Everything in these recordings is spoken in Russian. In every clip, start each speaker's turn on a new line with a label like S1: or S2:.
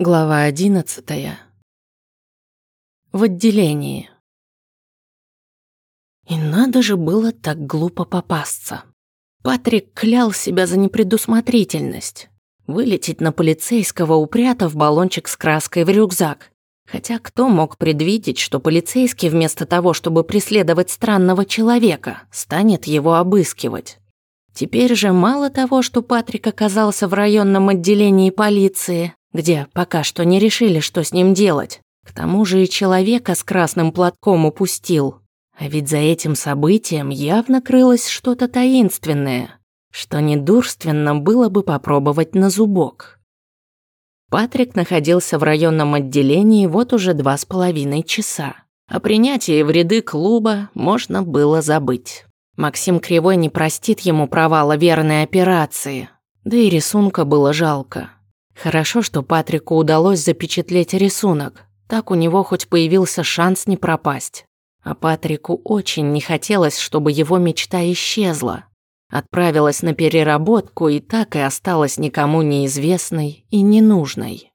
S1: Глава одиннадцатая. В отделении. И надо же было так глупо попасться. Патрик клял себя за непредусмотрительность. Вылететь на полицейского, упрятав баллончик с краской в рюкзак. Хотя кто мог предвидеть, что полицейский вместо того, чтобы преследовать странного человека, станет его обыскивать? Теперь же мало того, что Патрик оказался в районном отделении полиции, где пока что не решили, что с ним делать, к тому же и человека с красным платком упустил. А ведь за этим событием явно крылось что-то таинственное, что недурственно было бы попробовать на зубок. Патрик находился в районном отделении вот уже два с половиной часа. О принятии в ряды клуба можно было забыть. Максим Кривой не простит ему провала верной операции. Да и рисунка было жалко. Хорошо, что Патрику удалось запечатлеть рисунок. Так у него хоть появился шанс не пропасть. А Патрику очень не хотелось, чтобы его мечта исчезла. Отправилась на переработку и так и осталась никому неизвестной и ненужной.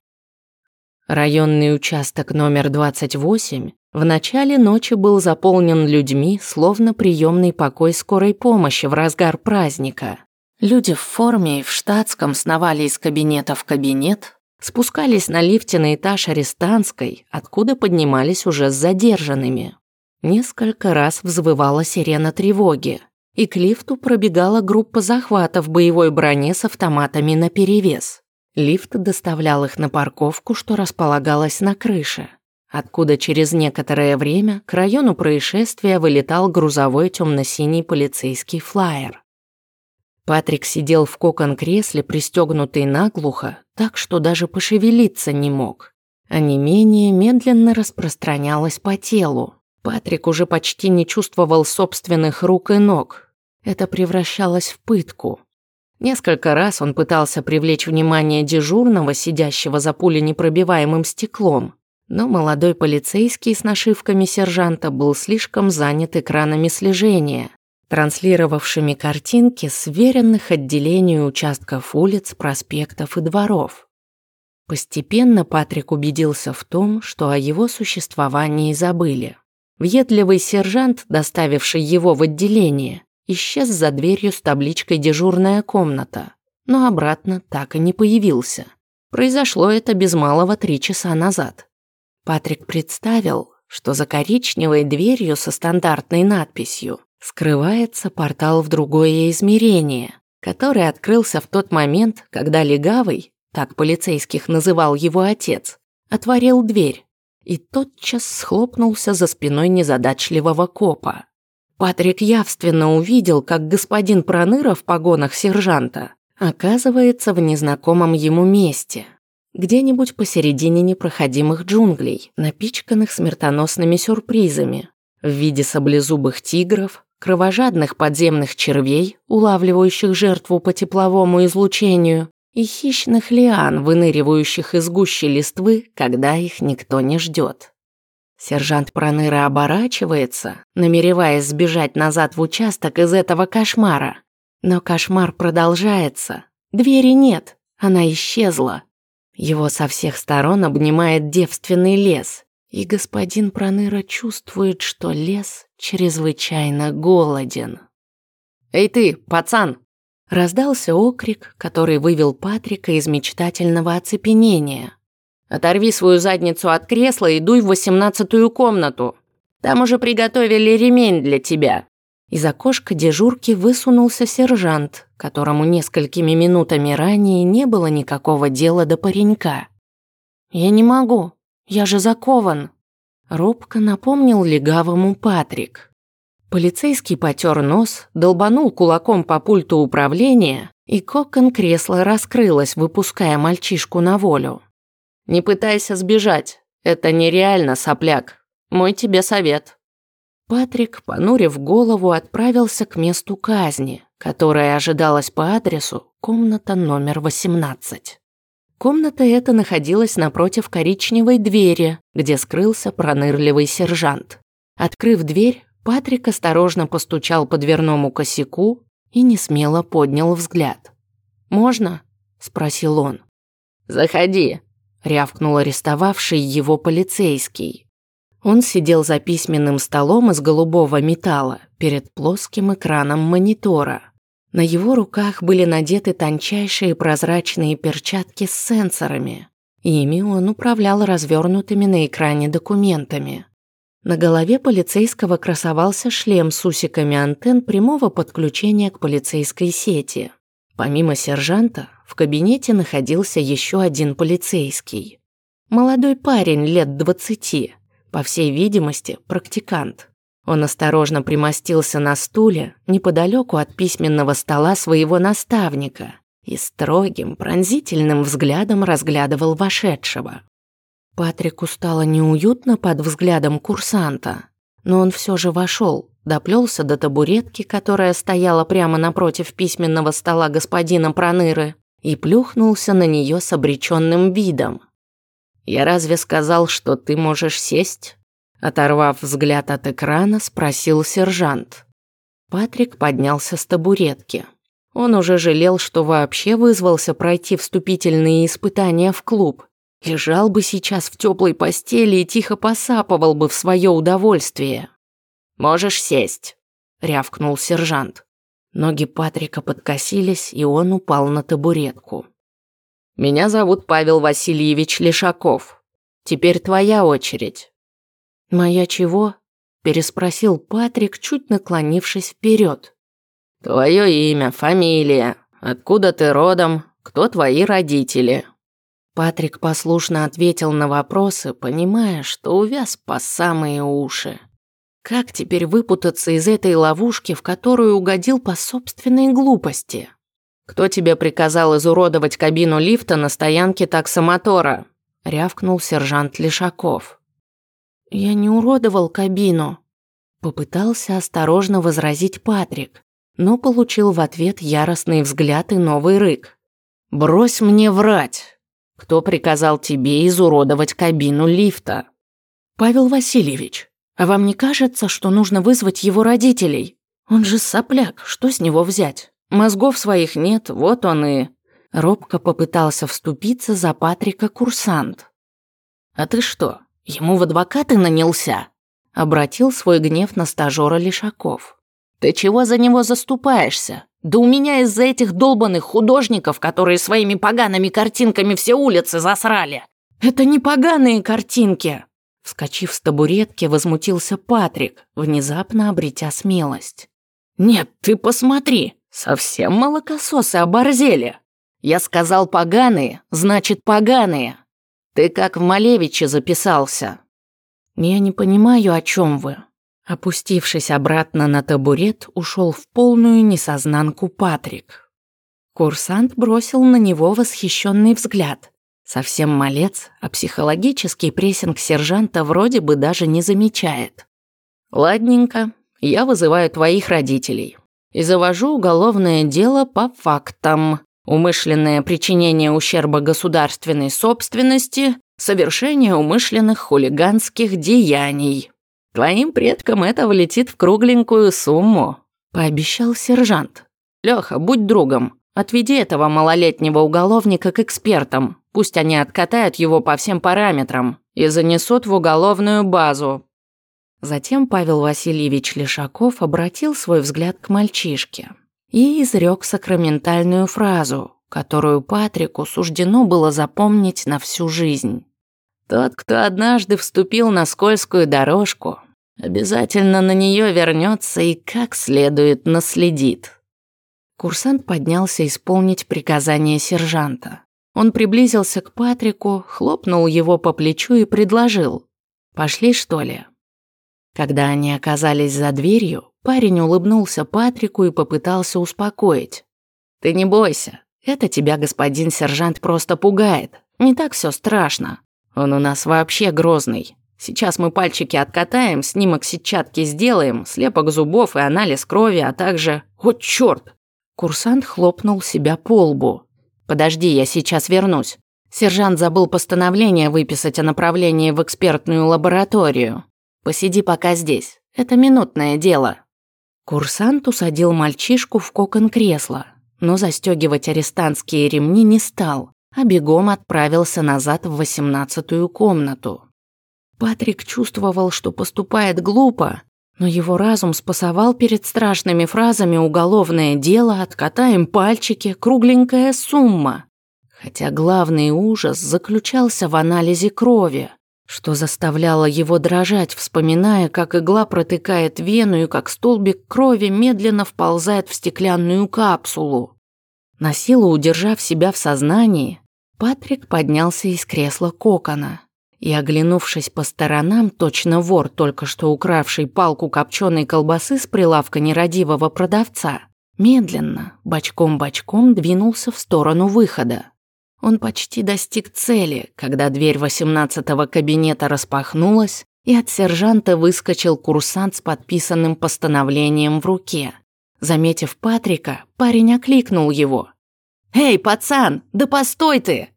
S1: Районный участок номер 28 в начале ночи был заполнен людьми, словно приемный покой скорой помощи в разгар праздника. Люди в форме и в штатском сновали из кабинета в кабинет, спускались на лифте на этаж арестантской, откуда поднимались уже с задержанными. Несколько раз взвывала сирена тревоги – и к лифту пробегала группа захвата в боевой броне с автоматами наперевес. Лифт доставлял их на парковку, что располагалась на крыше, откуда через некоторое время к району происшествия вылетал грузовой темно-синий полицейский флайер. Патрик сидел в кокон-кресле, пристегнутый наглухо, так что даже пошевелиться не мог. А не менее медленно распространялось по телу. Патрик уже почти не чувствовал собственных рук и ног. Это превращалось в пытку. Несколько раз он пытался привлечь внимание дежурного, сидящего за пуленепробиваемым стеклом, но молодой полицейский с нашивками сержанта был слишком занят экранами слежения, транслировавшими картинки сверенных отделению участков улиц, проспектов и дворов. Постепенно Патрик убедился в том, что о его существовании забыли. Въедливый сержант, доставивший его в отделение, исчез за дверью с табличкой «Дежурная комната», но обратно так и не появился. Произошло это без малого три часа назад. Патрик представил, что за коричневой дверью со стандартной надписью скрывается портал в другое измерение, который открылся в тот момент, когда легавый, так полицейских называл его отец, отворил дверь и тотчас схлопнулся за спиной незадачливого копа. Патрик явственно увидел, как господин Проныра в погонах сержанта оказывается в незнакомом ему месте, где-нибудь посередине непроходимых джунглей, напичканных смертоносными сюрпризами в виде саблезубых тигров, кровожадных подземных червей, улавливающих жертву по тепловому излучению, и хищных лиан, выныривающих из гущи листвы, когда их никто не ждет. Сержант Проныра оборачивается, намереваясь сбежать назад в участок из этого кошмара. Но кошмар продолжается. Двери нет, она исчезла. Его со всех сторон обнимает девственный лес, и господин Проныра чувствует, что лес чрезвычайно голоден. «Эй ты, пацан!» Раздался окрик, который вывел Патрика из мечтательного оцепенения. «Оторви свою задницу от кресла и дуй в восемнадцатую комнату. Там уже приготовили ремень для тебя». Из окошка дежурки высунулся сержант, которому несколькими минутами ранее не было никакого дела до паренька. «Я не могу, я же закован», — робко напомнил легавому Патрик. Полицейский потер нос, долбанул кулаком по пульту управления, и кокон кресла раскрылась, выпуская мальчишку на волю. «Не пытайся сбежать, это нереально, сопляк. Мой тебе совет». Патрик, понурив голову, отправился к месту казни, которая ожидалась по адресу комната номер 18. Комната эта находилась напротив коричневой двери, где скрылся пронырливый сержант. Открыв дверь, Патрик осторожно постучал по дверному косяку и несмело поднял взгляд. «Можно?» – спросил он. «Заходи», – рявкнул арестовавший его полицейский. Он сидел за письменным столом из голубого металла перед плоским экраном монитора. На его руках были надеты тончайшие прозрачные перчатки с сенсорами. Ими он управлял развернутыми на экране документами. На голове полицейского красовался шлем с усиками антенн прямого подключения к полицейской сети. Помимо сержанта, в кабинете находился еще один полицейский. Молодой парень лет двадцати, по всей видимости, практикант. Он осторожно примостился на стуле неподалеку от письменного стола своего наставника и строгим, пронзительным взглядом разглядывал вошедшего. Патрику стало неуютно под взглядом курсанта, но он все же вошел, доплелся до табуретки, которая стояла прямо напротив письменного стола господина Проныры, и плюхнулся на нее с обреченным видом. «Я разве сказал, что ты можешь сесть?» Оторвав взгляд от экрана, спросил сержант. Патрик поднялся с табуретки. Он уже жалел, что вообще вызвался пройти вступительные испытания в клуб, Лежал бы сейчас в теплой постели и тихо посапывал бы в свое удовольствие. «Можешь сесть», — рявкнул сержант. Ноги Патрика подкосились, и он упал на табуретку. «Меня зовут Павел Васильевич Лешаков. Теперь твоя очередь». «Моя чего?» – переспросил Патрик, чуть наклонившись вперед. «Твое имя, фамилия, откуда ты родом, кто твои родители?» Патрик послушно ответил на вопросы, понимая, что увяз по самые уши. Как теперь выпутаться из этой ловушки, в которую угодил по собственной глупости? «Кто тебе приказал изуродовать кабину лифта на стоянке таксомотора?» — рявкнул сержант Лешаков. «Я не уродовал кабину», — попытался осторожно возразить Патрик, но получил в ответ яростный взгляд и новый рык. «Брось мне врать!» Кто приказал тебе изуродовать кабину лифта? Павел Васильевич, а вам не кажется, что нужно вызвать его родителей? Он же сопляк, что с него взять? Мозгов своих нет, вот он и... Робко попытался вступиться за Патрика курсант. «А ты что, ему в адвокаты нанялся?» Обратил свой гнев на стажера Лишаков. «Ты чего за него заступаешься? Да у меня из-за этих долбанных художников, которые своими погаными картинками все улицы засрали. Это не поганые картинки. Вскочив с табуретки, возмутился Патрик, внезапно обретя смелость. «Нет, ты посмотри, совсем молокососы оборзели. Я сказал поганые, значит поганые. Ты как в Малевиче записался». «Я не понимаю, о чем вы», Опустившись обратно на табурет, ушел в полную несознанку Патрик. Курсант бросил на него восхищенный взгляд. Совсем малец, а психологический прессинг сержанта вроде бы даже не замечает. «Ладненько, я вызываю твоих родителей и завожу уголовное дело по фактам. Умышленное причинение ущерба государственной собственности, совершение умышленных хулиганских деяний». Твоим предкам это влетит в кругленькую сумму», – пообещал сержант. «Лёха, будь другом. Отведи этого малолетнего уголовника к экспертам. Пусть они откатают его по всем параметрам и занесут в уголовную базу». Затем Павел Васильевич Лешаков обратил свой взгляд к мальчишке и изрек сакраментальную фразу, которую Патрику суждено было запомнить на всю жизнь. Тот, кто однажды вступил на скользкую дорожку, обязательно на нее вернется и как следует наследит. Курсант поднялся исполнить приказание сержанта. Он приблизился к Патрику, хлопнул его по плечу и предложил. «Пошли, что ли?» Когда они оказались за дверью, парень улыбнулся Патрику и попытался успокоить. «Ты не бойся, это тебя господин сержант просто пугает. Не так все страшно. Он у нас вообще грозный. Сейчас мы пальчики откатаем, снимок сетчатки сделаем, слепок зубов и анализ крови, а также... О, чёрт! Курсант хлопнул себя по лбу. «Подожди, я сейчас вернусь. Сержант забыл постановление выписать о направлении в экспертную лабораторию. Посиди пока здесь. Это минутное дело». Курсант усадил мальчишку в кокон кресла, но застегивать арестантские ремни не стал а бегом отправился назад в восемнадцатую комнату. Патрик чувствовал, что поступает глупо, но его разум спасовал перед страшными фразами «уголовное дело», «откатаем пальчики», «кругленькая сумма». Хотя главный ужас заключался в анализе крови, что заставляло его дрожать, вспоминая, как игла протыкает вену и как столбик крови медленно вползает в стеклянную капсулу. На силу удержав себя в сознании, Патрик поднялся из кресла кокона и, оглянувшись по сторонам, точно вор, только что укравший палку копченой колбасы с прилавка нерадивого продавца, медленно, бочком-бочком двинулся в сторону выхода. Он почти достиг цели, когда дверь восемнадцатого кабинета распахнулась, и от сержанта выскочил курсант с подписанным постановлением в руке. Заметив Патрика, парень окликнул его. «Эй, пацан, да постой ты!»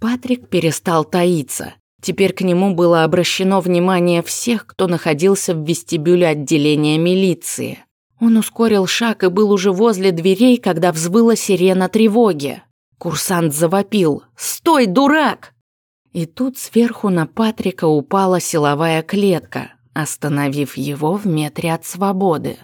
S1: Патрик перестал таиться. Теперь к нему было обращено внимание всех, кто находился в вестибюле отделения милиции. Он ускорил шаг и был уже возле дверей, когда взвыла сирена тревоги. Курсант завопил «Стой, дурак!» И тут сверху на Патрика упала силовая клетка, остановив его в метре от свободы.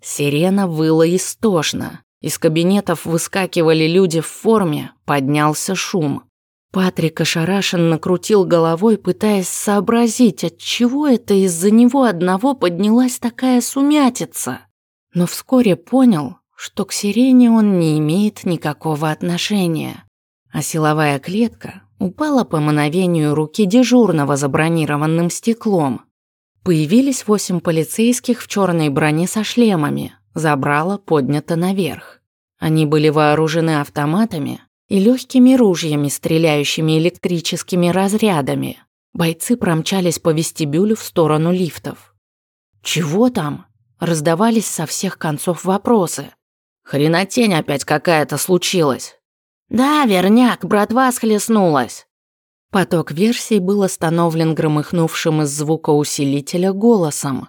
S1: Сирена выла истошно. Из кабинетов выскакивали люди в форме, поднялся шум. Патрик ошарашенно крутил головой, пытаясь сообразить, от чего это из-за него одного поднялась такая сумятица. Но вскоре понял, что к сирене он не имеет никакого отношения, а силовая клетка упала по мановению руки дежурного за бронированным стеклом. Появились восемь полицейских в черной броне со шлемами, забрало поднято наверх. Они были вооружены автоматами и легкими ружьями, стреляющими электрическими разрядами. Бойцы промчались по вестибюлю в сторону лифтов. «Чего там?» Раздавались со всех концов вопросы. Хренотень опять какая-то случилась. Да, верняк, братва схлестнулась. Поток версий был остановлен громыхнувшим из звукоусилителя голосом.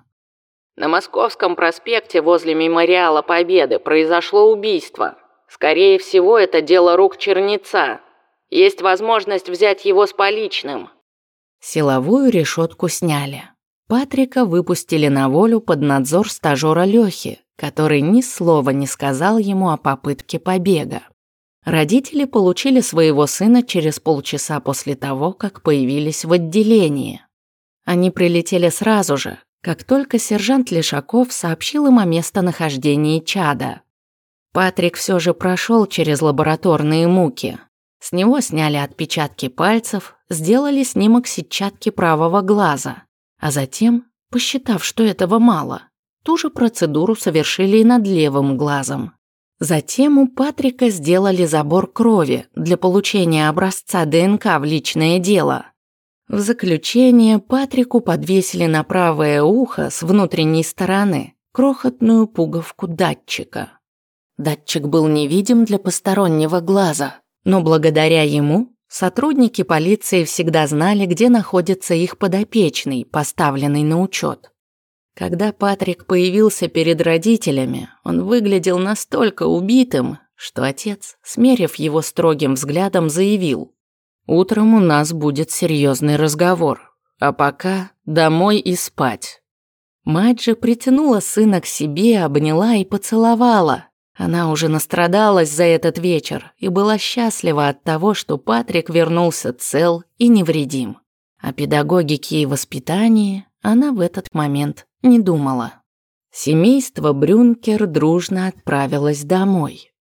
S2: На Московском проспекте возле Мемориала Победы произошло убийство. Скорее всего, это дело рук черница. Есть возможность взять его с поличным.
S1: Силовую решетку сняли. Патрика выпустили на волю под надзор стажера Лёхи, который ни слова не сказал ему о попытке побега. Родители получили своего сына через полчаса после того, как появились в отделении. Они прилетели сразу же, как только сержант Лешаков сообщил им о местонахождении чада. Патрик все же прошел через лабораторные муки. С него сняли отпечатки пальцев, сделали снимок сетчатки правого глаза, а затем, посчитав, что этого мало, Ту же процедуру совершили и над левым глазом. Затем у Патрика сделали забор крови для получения образца ДНК в личное дело. В заключение Патрику подвесили на правое ухо с внутренней стороны крохотную пуговку датчика. Датчик был невидим для постороннего глаза, но благодаря ему сотрудники полиции всегда знали, где находится их подопечный, поставленный на учет. Когда Патрик появился перед родителями, он выглядел настолько убитым, что отец, смерив его строгим взглядом, заявил «Утром у нас будет серьезный разговор, а пока домой и спать». Мать же притянула сына к себе, обняла и поцеловала. Она уже настрадалась за этот вечер и была счастлива от того, что Патрик вернулся цел и невредим. О педагогике и воспитании она в этот момент не думала. Семейство Брюнкер дружно отправилось домой.